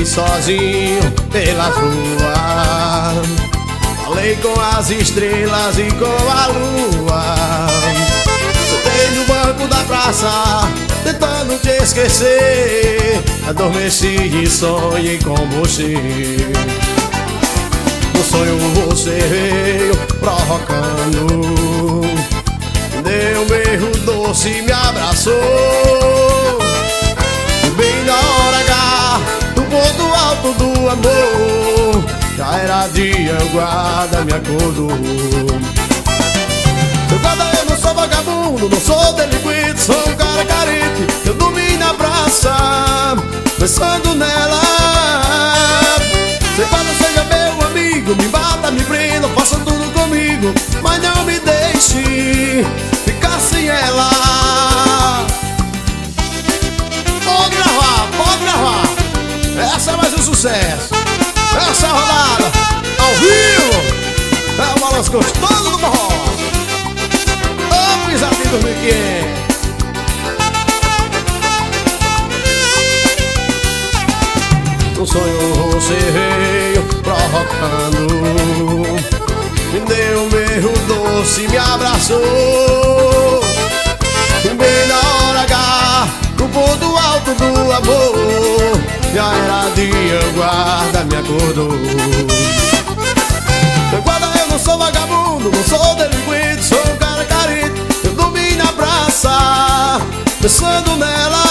Andei sozinho pelas ruas Falei com as estrelas e com a lua. Sentei no banco da praça Tentando te esquecer. Adormeci e sonhei com você. No sonho você veio provocando. Deu um berro doce e me abraçou amor Já era dia, o guarda me acordou Seu guarda eu não sou vagabundo Não sou delinquente, sou um cara carente Eu dormi na praça Pensando nela. Seu guarda seja meu amigo Me bata, sucesso. Essa é a rodada Ao vivo. É o balanço gostoso do forró. Ô pisadinho do Miquel No sonho você veio provocando. Me deu um berro doce, me abraçou Meu guarda, eu não sou vagabundo, não sou delinquente Sou um cara carente, eu dormi na praça Pensando nela.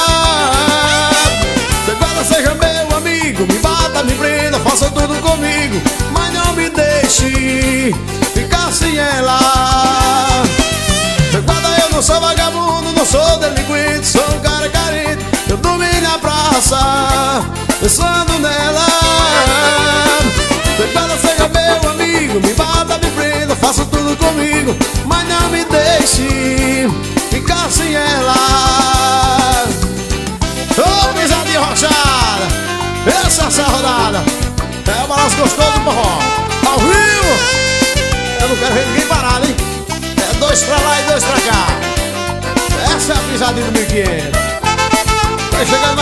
Guarda, seja meu amigo Me bata, me prenda, faça tudo comigo Mas não me deixe ficar sem ela. Guarda, eu não sou vagabundo, não sou delinquente Sou um cara carente, eu dormi na praça Pensando nela gostoso do forró. Ao vivo Eu não quero ver ninguém parado, hein? É dois pra lá e dois pra cá. Essa é a pisadinha do 1500 Vai chegando